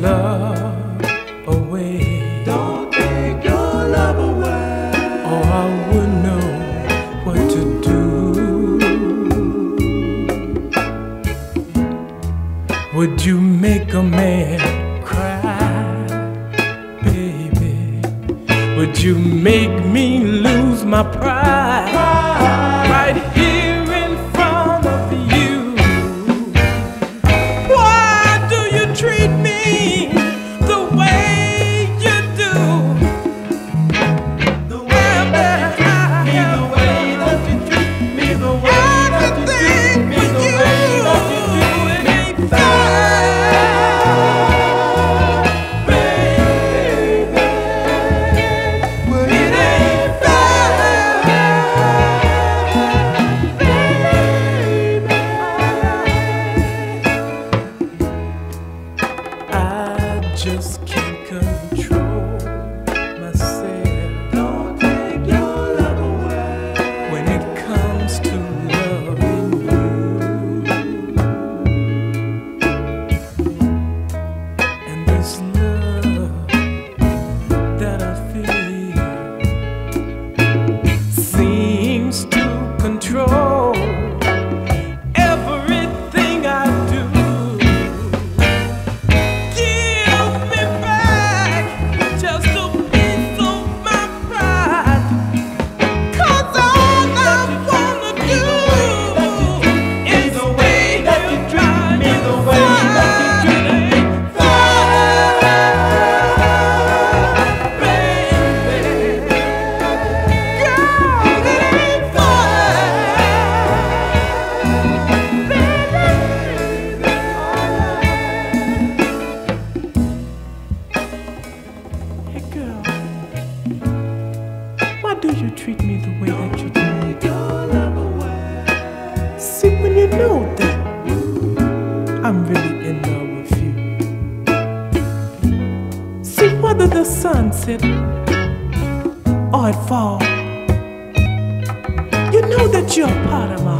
don't take your love away. Don't take your love away. Or I would know what to do. Would you make a man cry, baby? Would you make me lose my pride do you treat me the way that you do? See, when you know that I'm really in love with you. See, whether the sun set or it fall, you know that you're part of my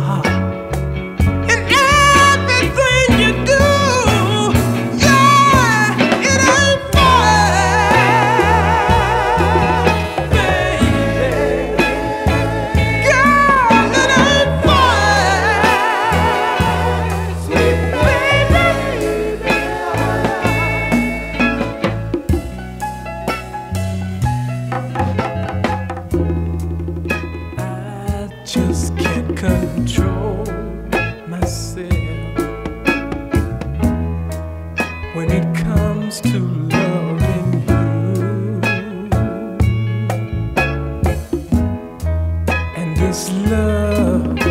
This love